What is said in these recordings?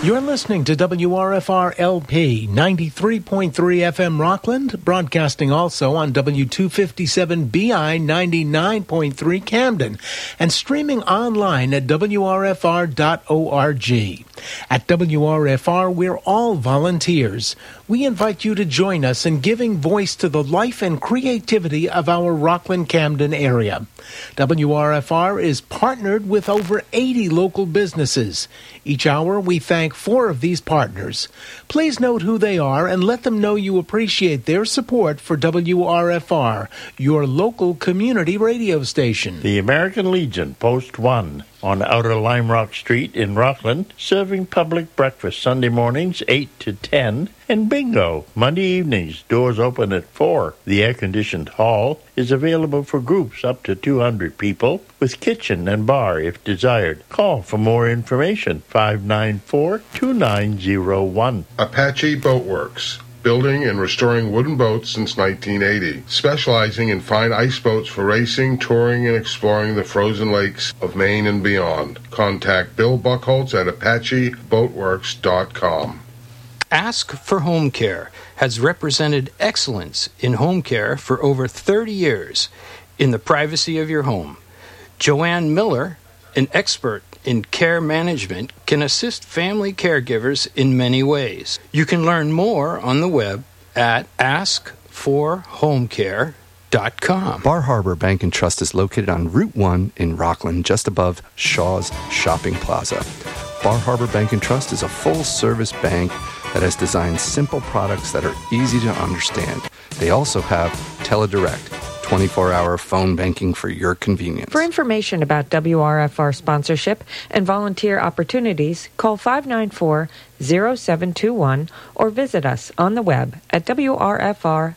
You're listening to WRFR LP 93.3 FM Rockland, broadcasting also on W257 BI 99.3 Camden, and streaming online at WRFR.org. At WRFR, we're all volunteers. We invite you to join us in giving voice to the life and creativity of our Rockland Camden area. WRFR is partnered with over 80 local businesses. Each hour, we thank four of these partners. Please note who they are and let them know you appreciate their support for WRFR, your local community radio station. The American Legion, Post 1 on Outer Lime Rock Street in Rockland, serving public breakfast Sunday mornings 8 to 10, and bingo Monday evenings, doors open at 4. The air-conditioned hall is available for groups up to 200 people with kitchen and bar if desired. Call for more information 594-2901. Apache Boatworks building and restoring wooden boats since 1980, specializing in fine ice boats for racing, touring, and exploring the frozen lakes of Maine and beyond. Contact Bill Buckholtz at ApacheBoatworks.com. Ask for Home Care has represented excellence in home care for over 30 years in the privacy of your home. Joanne Miller, an expert in care management, can assist family caregivers in many ways. You can learn more on the web at askforhomecare.com. Bar Harbor Bank and Trust is located on Route 1 in Rockland, just above Shaw's Shopping Plaza. Bar Harbor Bank and Trust is a full service bank that has designed simple products that are easy to understand. They also have teledirect 24 hour phone banking for your convenience. For information about WRFR sponsorship and volunteer opportunities, call 594 0721 or visit us on the web at wrfr.org.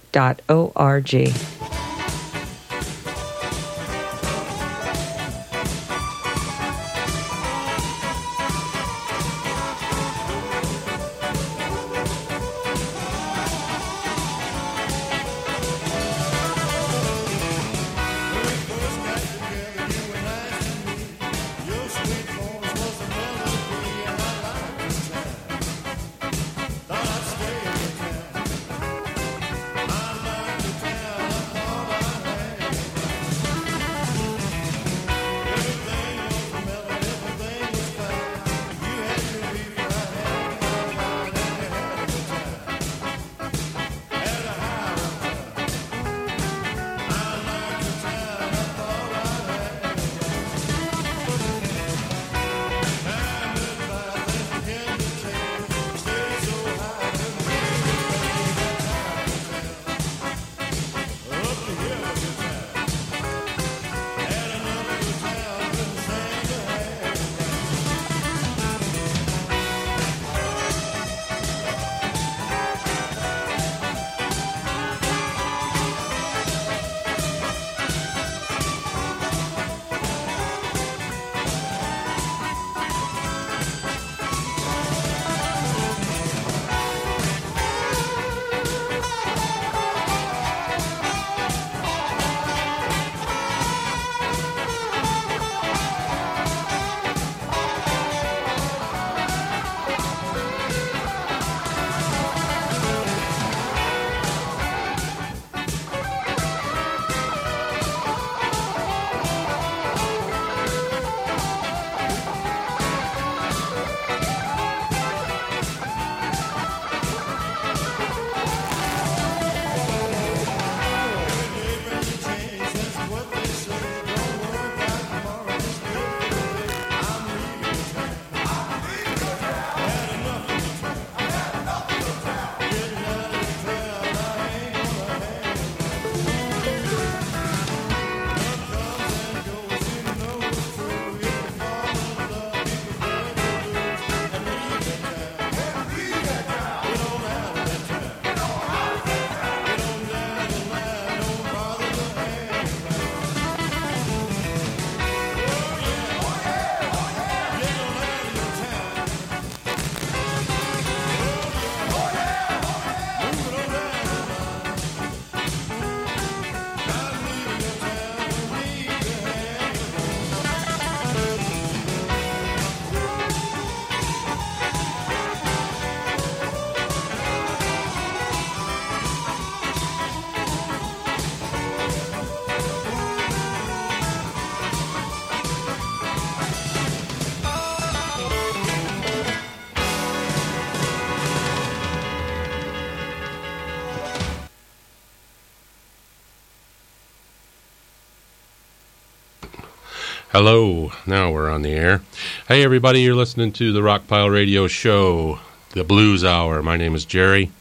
Hello, now we're on the air. Hey, everybody, you're listening to the Rockpile Radio Show, the Blues Hour. My name is Jerry,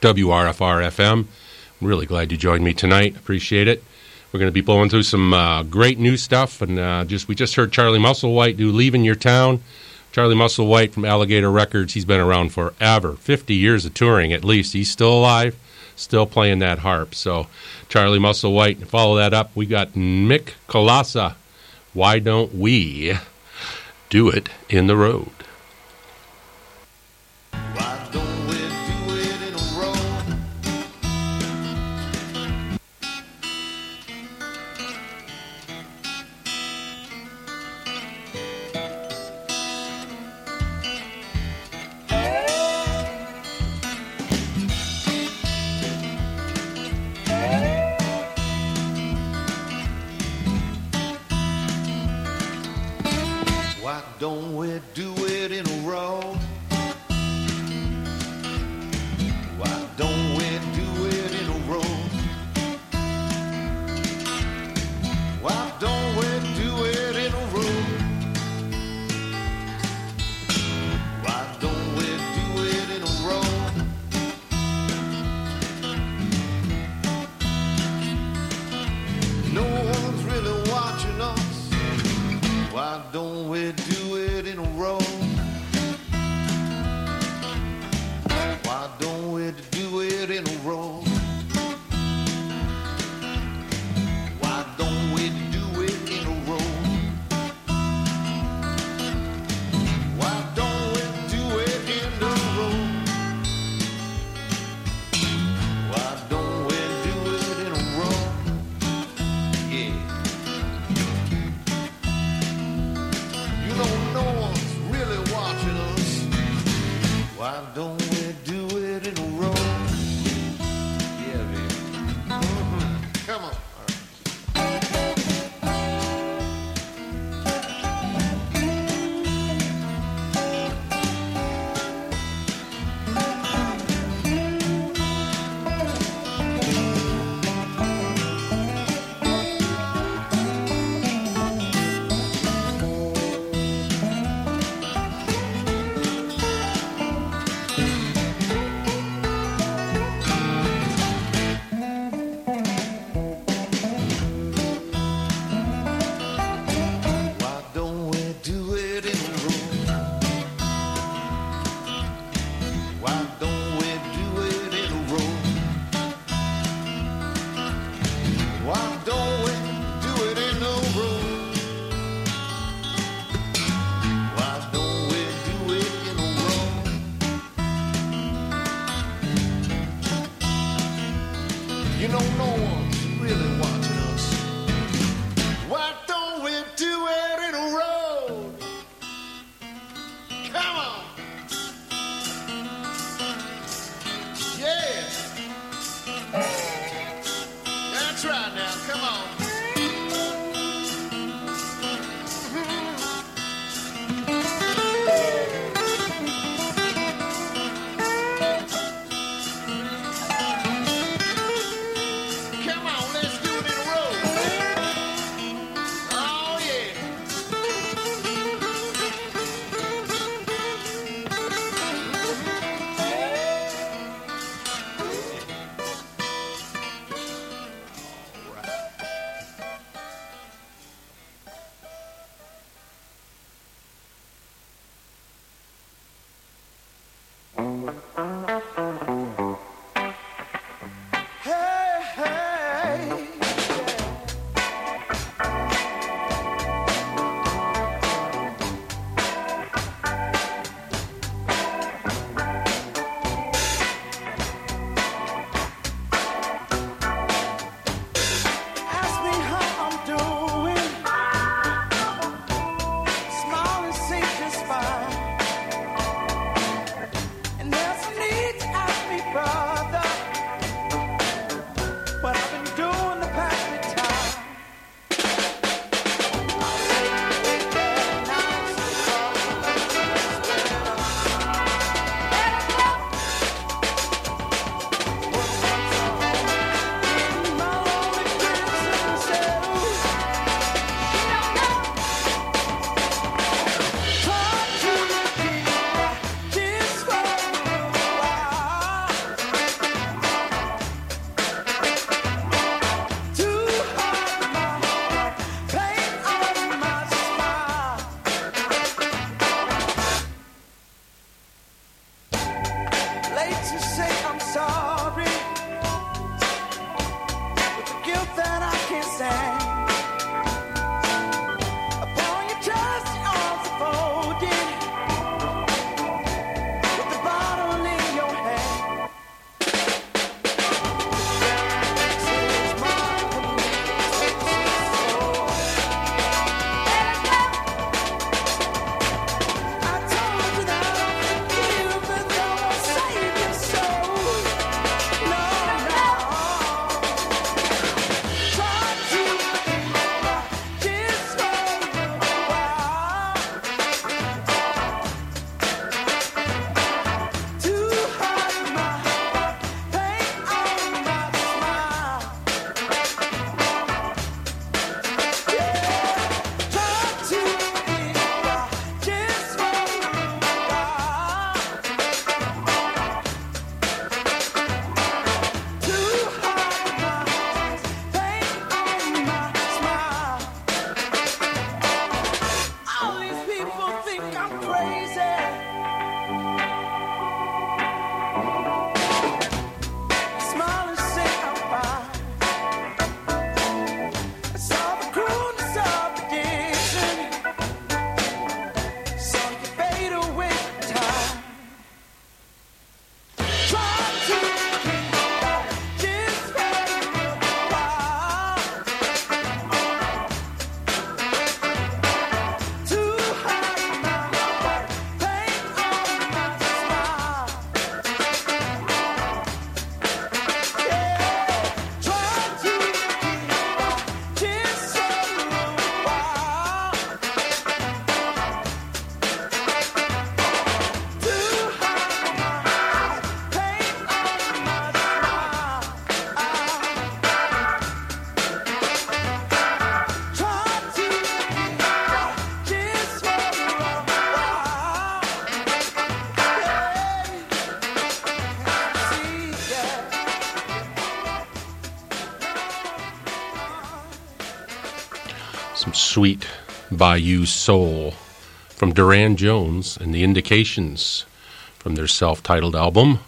WRFR FM. I'm really glad you joined me tonight. Appreciate it. We're going to be blowing through some uh, great new stuff, and uh, just we just heard Charlie Musselwhite do Leaving Your Town. Charlie Musselwhite from Alligator Records, he's been around forever, 50 years of touring at least. He's still alive, still playing that harp. So, Charlie Musselwhite, follow that up. We got Mick Kolassa why don't we do it in the road? Yeah. Some sweet Bayou Soul from Durand Jones and the Indications from their self titled album,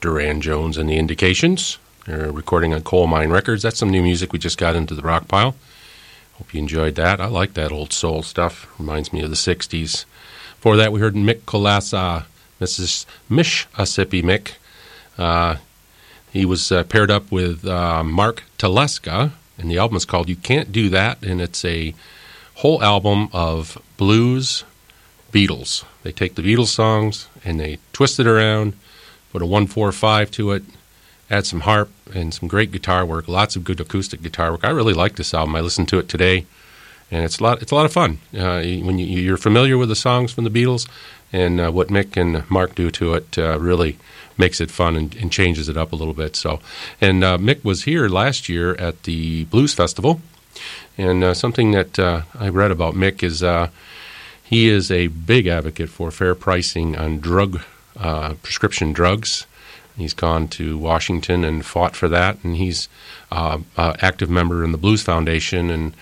Durand Jones and the Indications. They're recording on Colemine Records. That's some new music we just got into the rock pile. Hope you enjoyed that. I like that old soul stuff. Reminds me of the 60s. For that, we heard Mick Kolassa, Mrs. Mississippi Mick. Uh, he was uh, paired up with uh, Mark Teleska, and the album is called You Can't Do That, and it's a whole album of blues Beatles. They take the Beatles songs and they twist it around, put a 145 to it, add some harp and some great guitar work, lots of good acoustic guitar work. I really like this album. I listened to it today, and it's a lot. It's a lot of fun uh, when you, you're familiar with the songs from the Beatles, and uh, what Mick and Mark do to it uh, really makes it fun and, and, changes it up a little bit. So, and uh, Mick was here last year at the Blues Festival, and uh, something that uh, I read about Mick is he is a big advocate for fair pricing on drug prescription drugs. He's gone to Washington and fought for that, and he's an active member in the Blues Foundation, and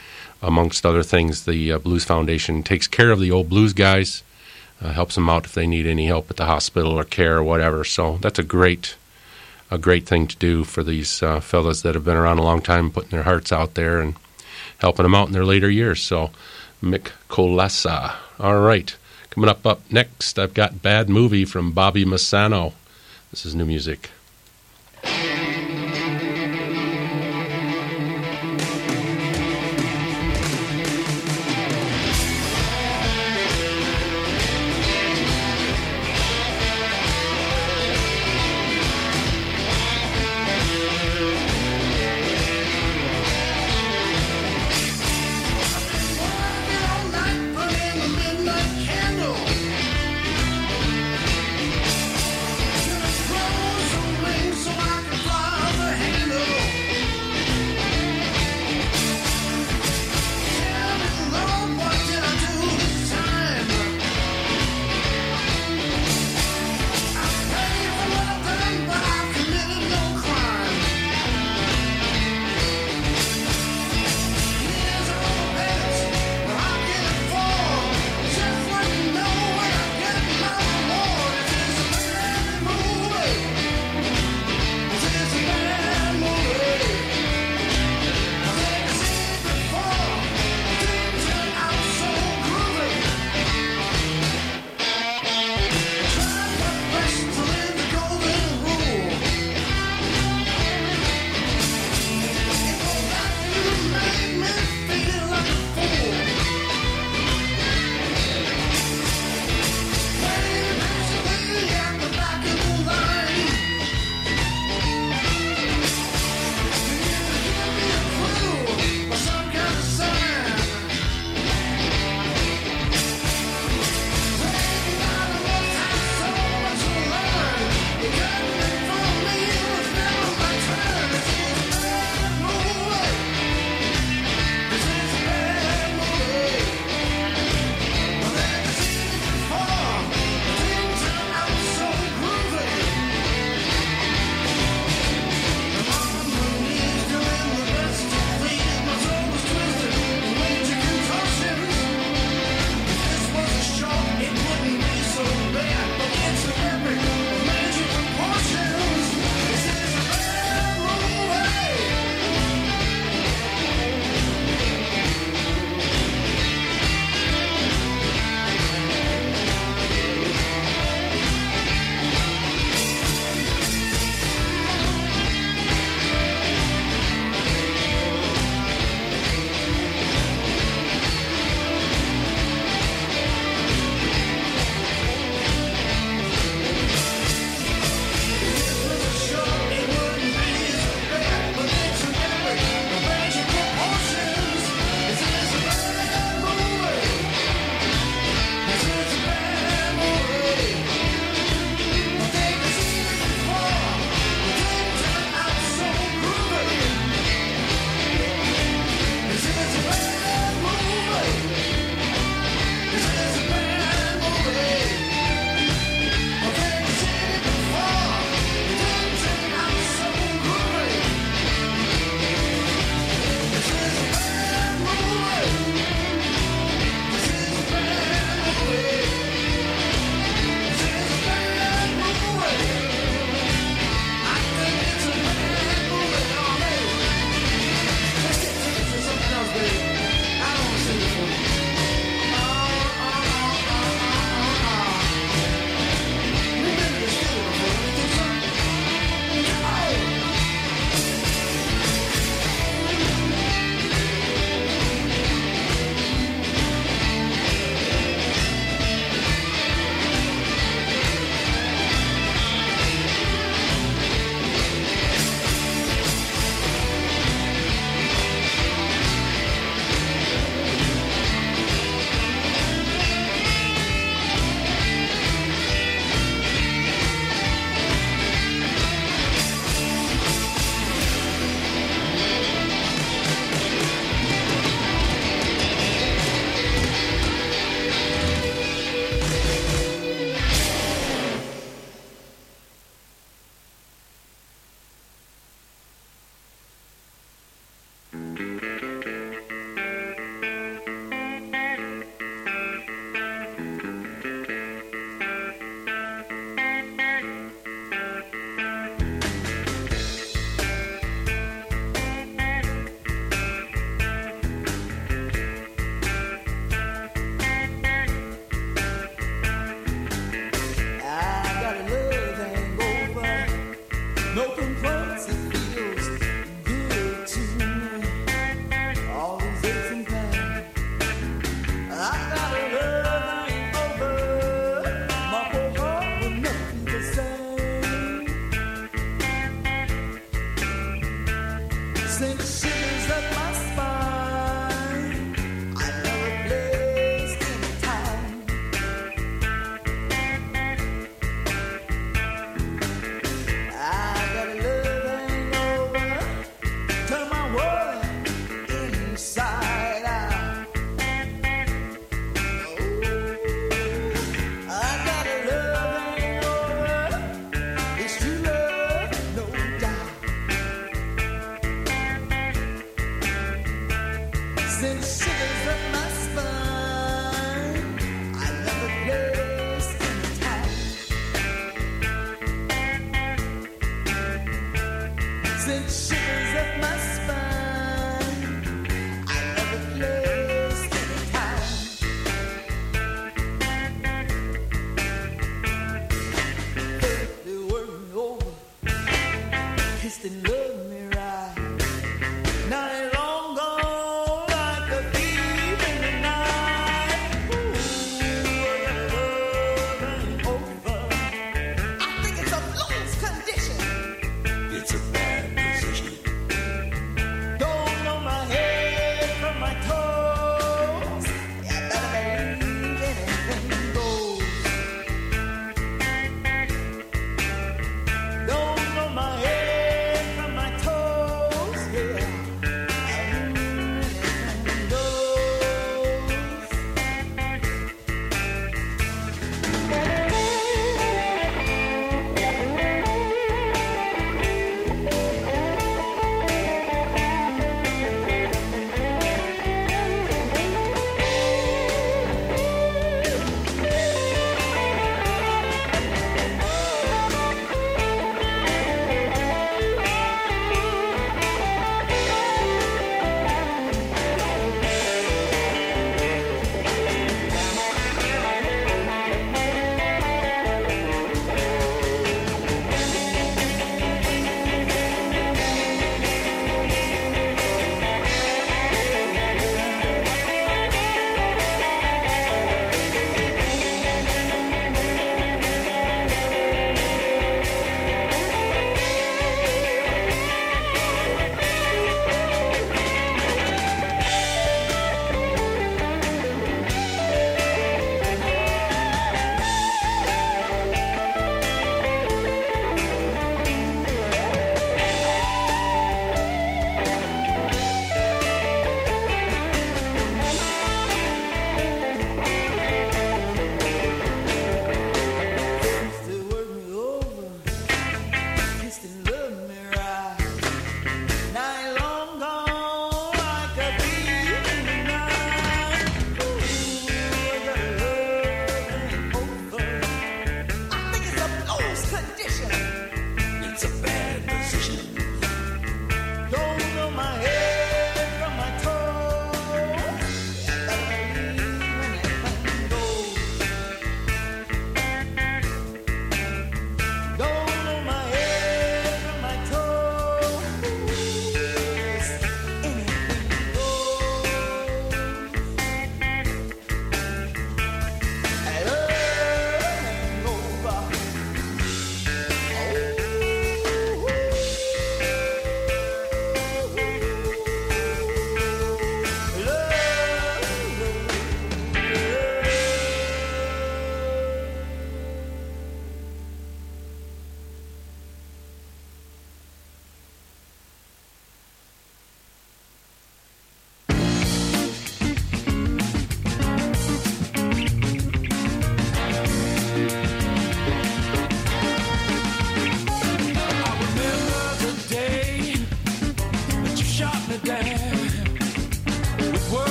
amongst other things, the Blues Foundation takes care of the old blues guys, uh, helps them out if they need any help at the hospital or care or whatever. So that's a great, a great thing to do for these uh, fellas that have been around a long time, putting their hearts out there and helping them out in their later years. So, Mick Kolassa. All right, coming up up next, I've got Bad Movie from Bobby Messano. This is new music.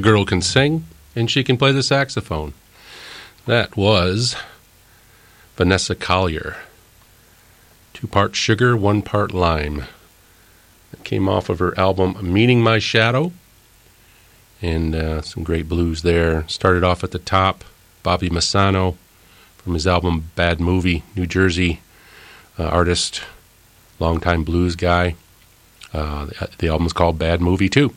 The girl can sing and she can play the saxophone. That was Vanessa Collier. Two part sugar, one part lime. It came off of her album Meeting My Shadow. And uh, some great blues there. Started off at the top, Bobby Messano from his album Bad Movie, New Jersey uh, artist, longtime blues guy. Uh, the, the album's called Bad Movie, too.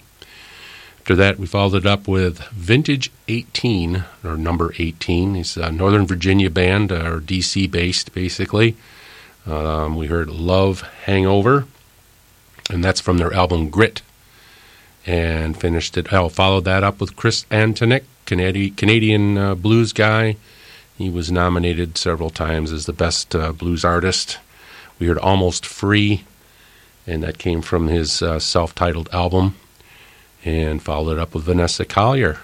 After that, we followed it up with Vintage 18, or number 18. It's a Northern Virginia band, or DC based, basically. Um, we heard Love Hangover, and that's from their album Grit. And finished it, oh, followed that up with Chris Antoniak, Canadi Canadian uh, blues guy. He was nominated several times as the best uh, blues artist. We heard Almost Free, and that came from his uh, self titled album. And followed it up with Vanessa Collier.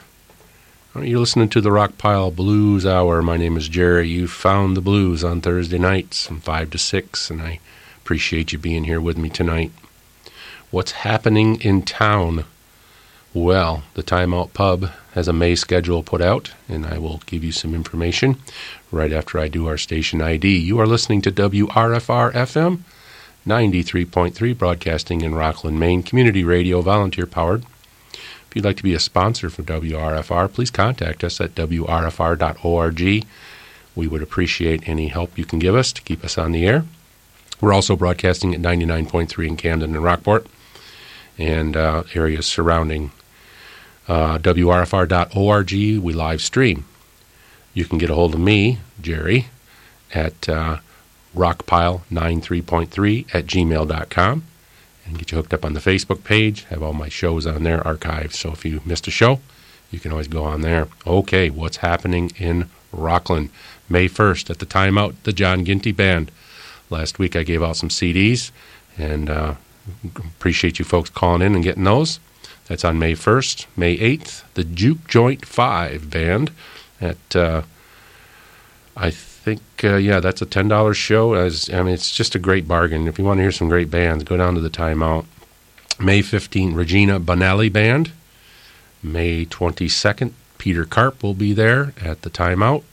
You're listening to the Rockpile Blues Hour. My name is Jerry. You found the blues on Thursday nights from 5 to 6, and I appreciate you being here with me tonight. What's happening in town? Well, the Timeout Pub has a May schedule put out, and I will give you some information right after I do our station ID. You are listening to WRFR FM 93.3, broadcasting in Rockland, Maine, community radio, volunteer powered. If you'd like to be a sponsor for WRFR, please contact us at WRFR.org. We would appreciate any help you can give us to keep us on the air. We're also broadcasting at 99.3 in Camden and Rockport and uh, areas surrounding uh, WRFR.org. We live stream. You can get a hold of me, Jerry, at uh, rockpile93.3 at gmail.com and get you hooked up on the Facebook page. Have all my shows on there archived. So if you missed a show, you can always go on there. Okay, what's happening in Rockland? May 1st at the Timeout, the John Ginty Band. Last week I gave out some CDs and uh, appreciate you folks calling in and getting those. That's on May 1st. May 8th, the Juke Joint 5 Band at, uh, I think, uh, yeah, that's a $10 show. As I mean, it's just a great bargain. If you want to hear some great bands, go down to the Timeout. May 15th, Regina Bonelli Band. May 22nd, Peter Karp will be there at the Timeout.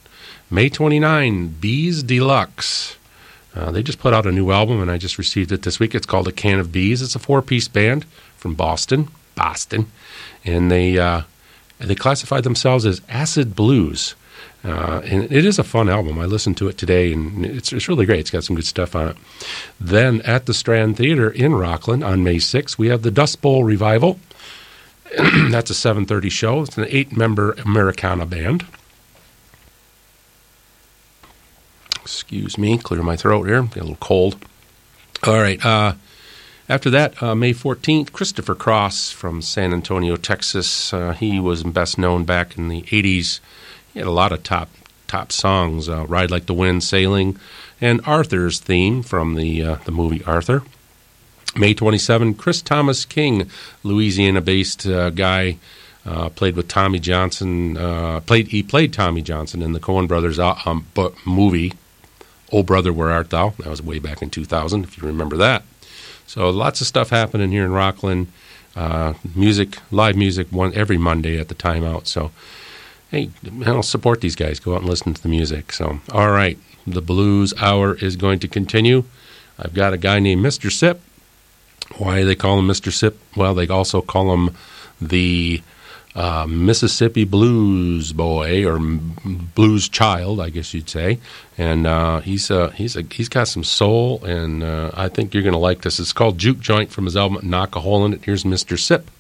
May 29, Bees Deluxe. Uh, they just put out a new album, and I just received it this week. It's called A Can of Bees. It's a four-piece band from Boston, Boston, and they uh, they classify themselves as acid blues. Uh, and it is a fun album. I listened to it today, and it's, it's really great. It's got some good stuff on it. Then at the Strand Theater in Rockland on May 6th, we have the Dust Bowl Revival. That's a 7:30 show. It's an eight-member Americana band. Excuse me, clear my throat here. Get a little cold. All right. Uh, after that, uh, May 14th, Christopher Cross from San Antonio, Texas. Uh, he was best known back in the 80s. He had a lot of top top songs uh, Ride Like the Wind, Sailing, and Arthur's theme from the, uh, the movie Arthur. May 27, Chris Thomas King, Louisiana based uh, guy. Uh, played with Tommy Johnson. Played he played Tommy Johnson in the Coen Brothers um, movie, "Oh Brother, Where Art Thou?" That was way back in 2000, if you remember that. So lots of stuff happening here in Rockland. Music, live music, one every Monday at the Timeout. So, hey, I'll support these guys. Go out and listen to the music. So, all right, the Blues Hour is going to continue. I've got a guy named Mr. Sip. Why they call him Mr. Sip? Well, they also call him the uh, Mississippi Blues Boy or Blues Child, I guess you'd say. And uh, he's uh, he's a, he's got some soul, and uh, I think you're going to like this. It's called Juke Joint from his album Knock a Hole in It. Here's Mr. Sip.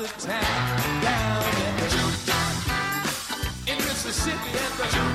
Good time down at the in Mississippi at the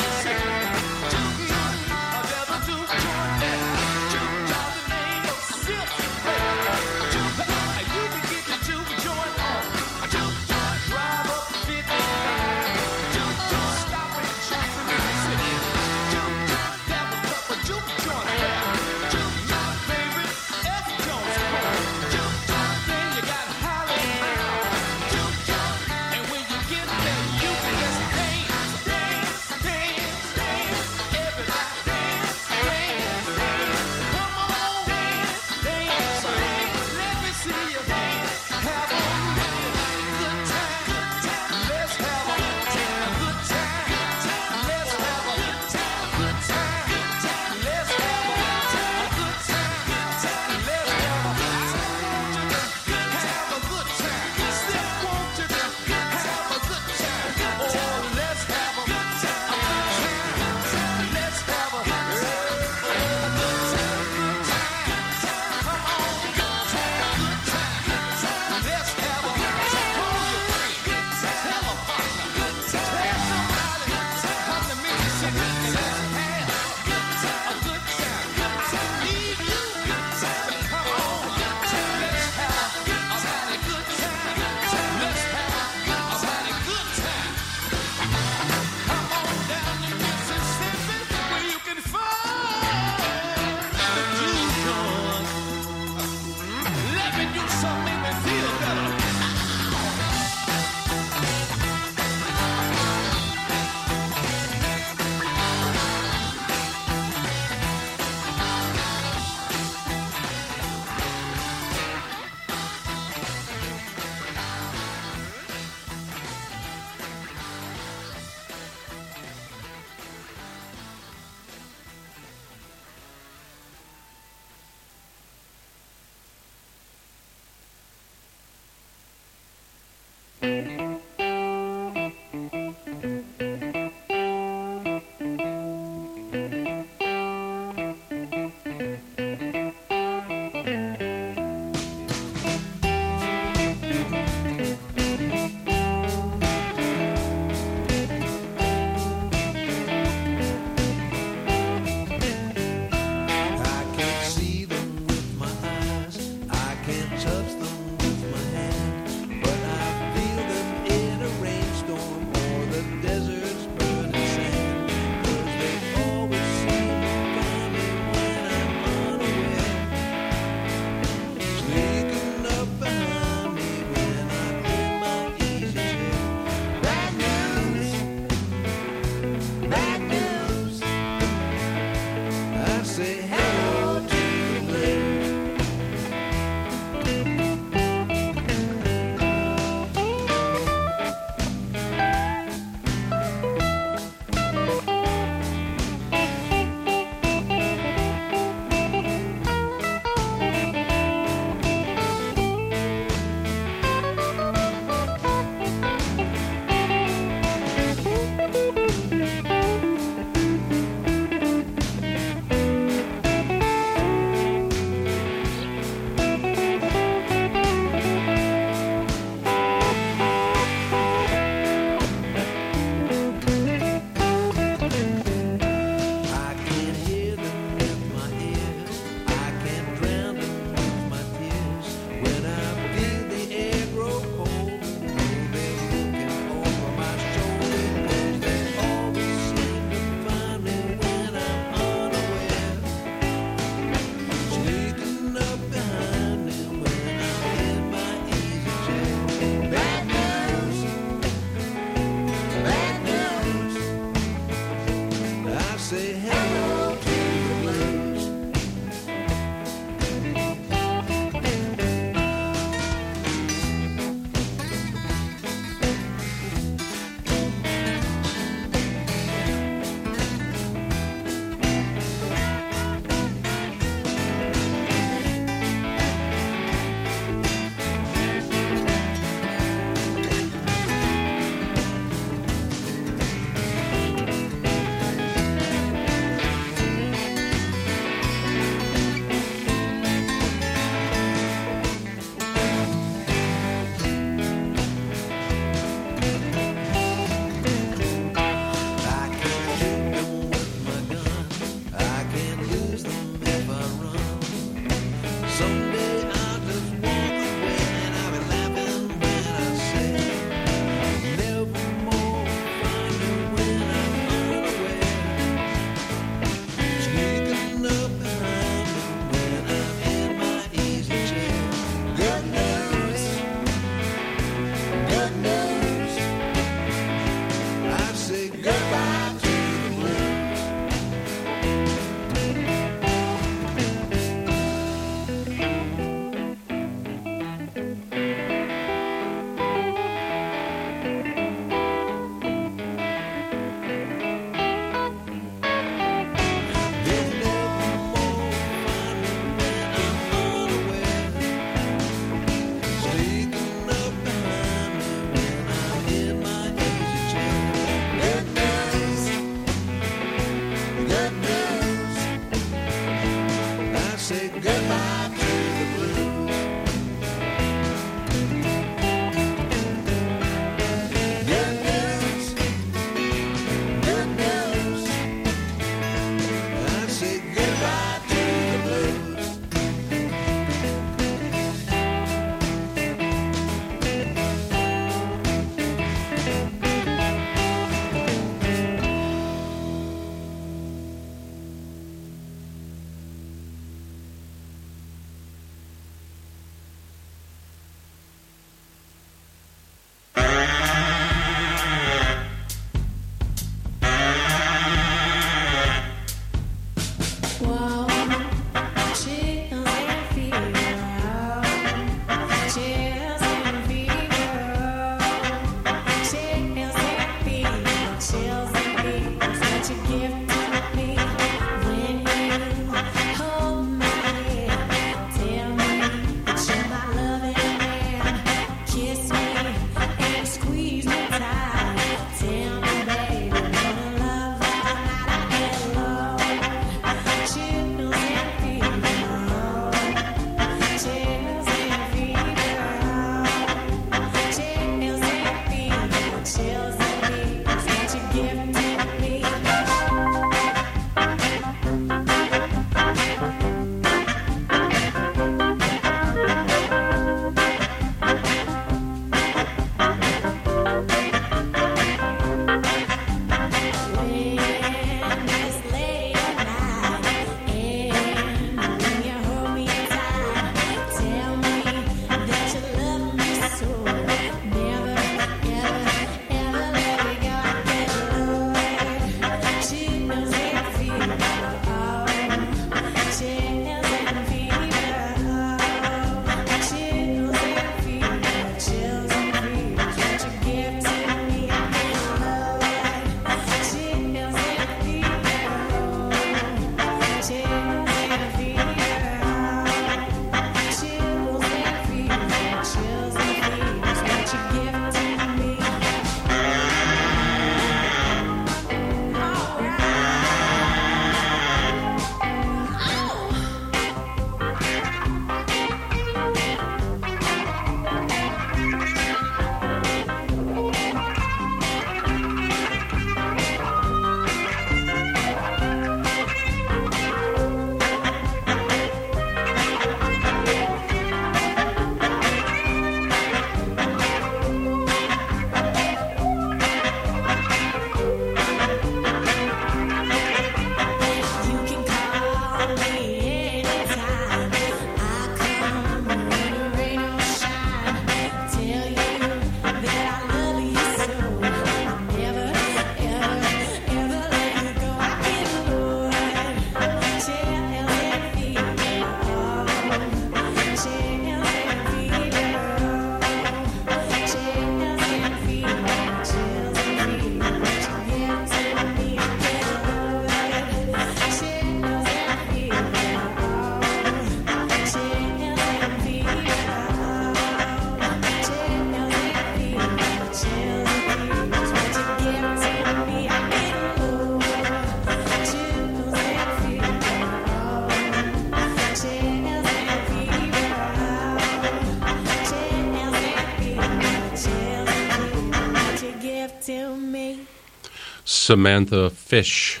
Samantha Fish,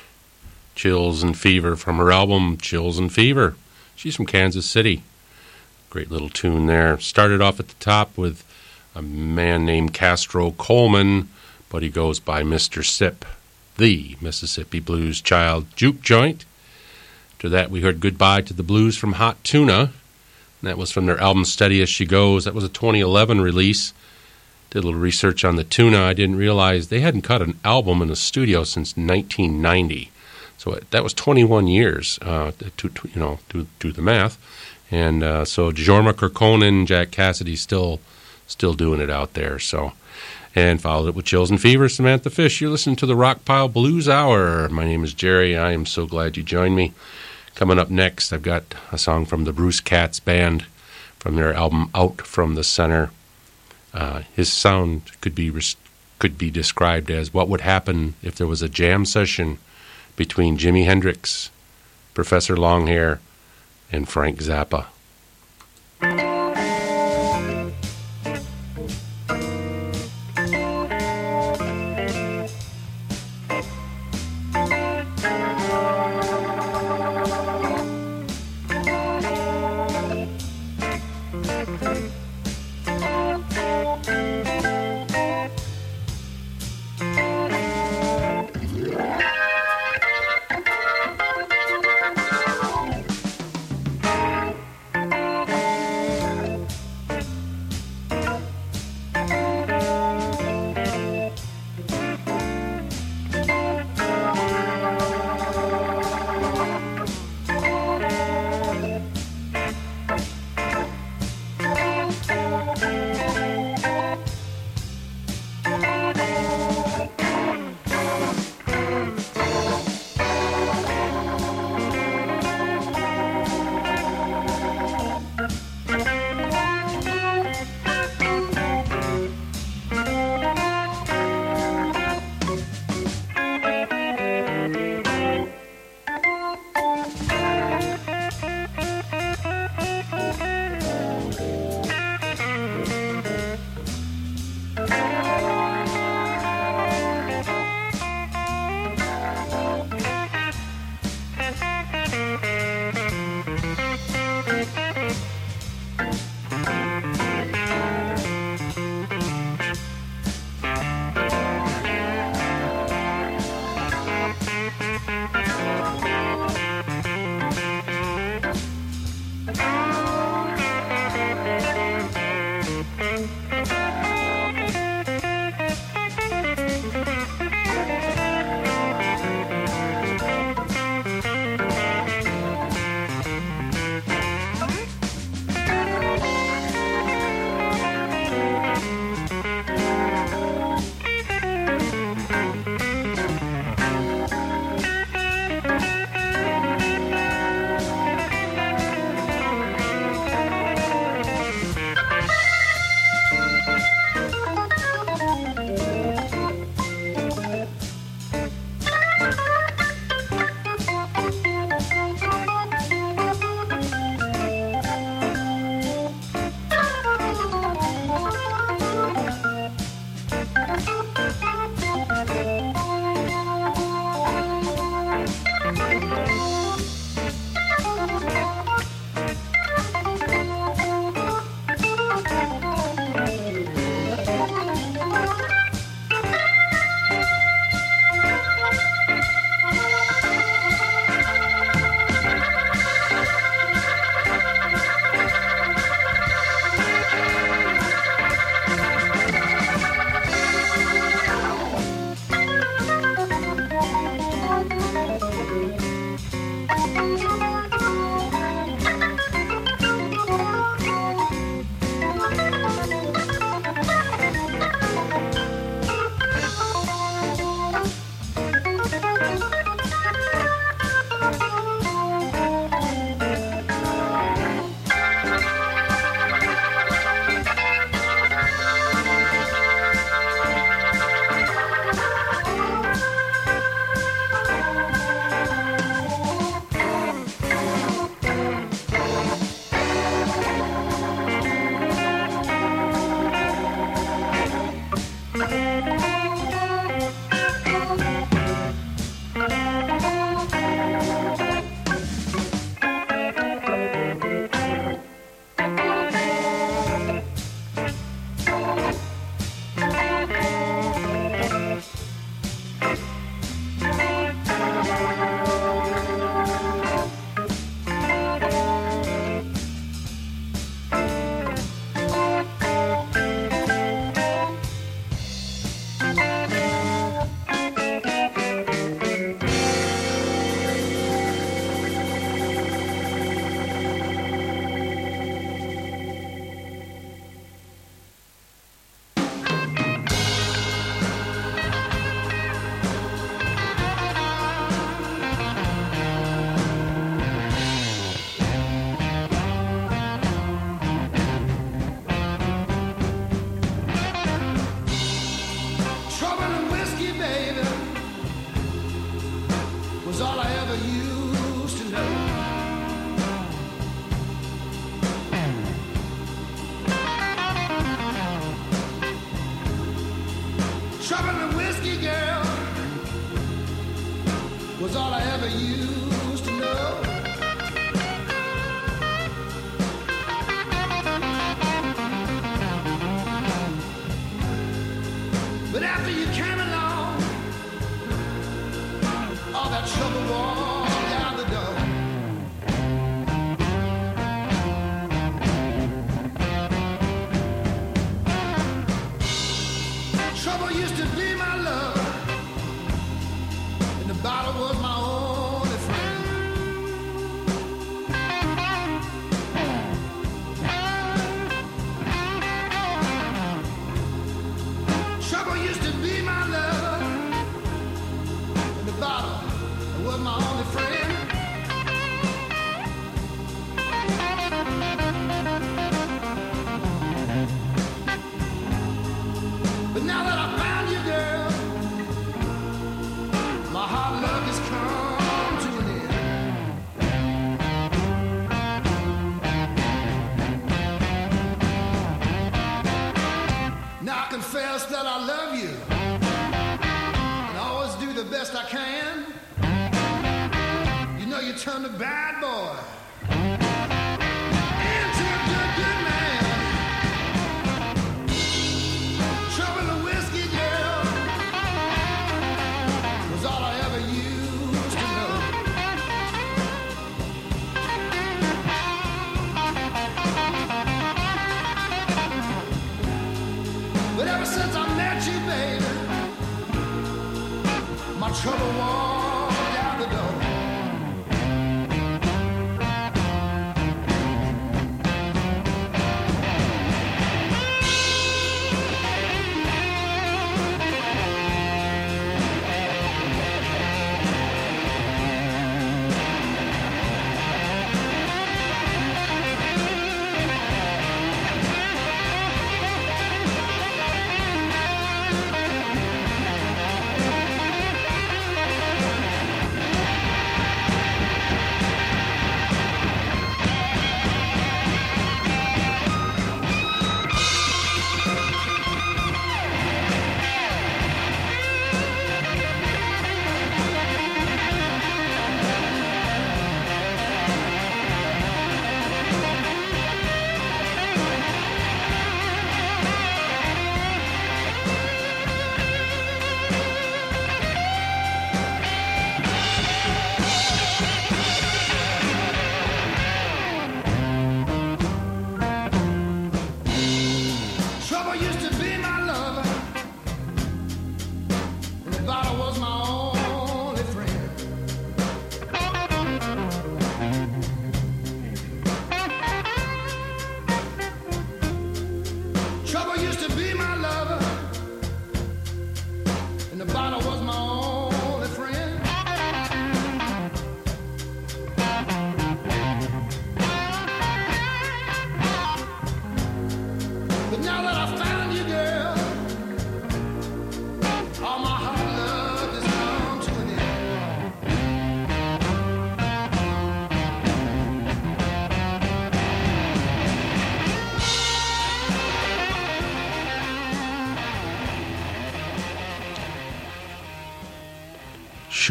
Chills and Fever, from her album Chills and Fever. She's from Kansas City. Great little tune there. Started off at the top with a man named Castro Coleman, but he goes by Mr. Sip, the Mississippi Blues Child Juke Joint. After that, we heard Goodbye to the Blues from Hot Tuna. That was from their album Steady as She Goes. That was a 2011 release. Did a little research on the tuna. I didn't realize they hadn't cut an album in the studio since 1990. So it- that was 21 years. Uh, to, to you know, do do the math. And uh, so Jorma Kaukonen, Jack Casady, still still doing it out there. So, and followed it with Chills and Fever, Samantha Fish. You're listening to the Rockpile Blues Hour. My name is Jerry. I am so glad you joined me. Coming up next, I've got a song from the Bruce Katz Band from their album Out from the Center. Uh, his sound could be could be described as what would happen if there was a jam session between Jimi Hendrix, Professor Longhair, and Frank Zappa.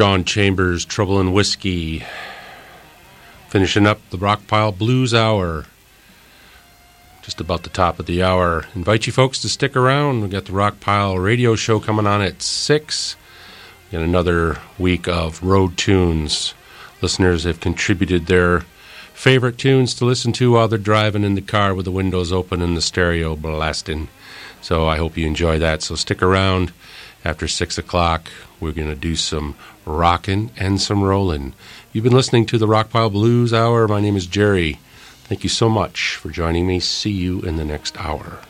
Sean Chambers, Trouble and Whiskey. Finishing up the Rockpile Blues Hour. Just about the top of the hour. Invite you folks to stick around. we got the Rockpile radio show coming on at 6. And another week of road tunes. Listeners have contributed their favorite tunes to listen to while they're driving in the car with the windows open and the stereo blasting. So I hope you enjoy that. So stick around after 6 o'clock. We're going to do some rocking and some rolling. You've been listening to the Rockpile Blues Hour. My name is Jerry. Thank you so much for joining me. See you in the next hour.